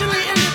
socially.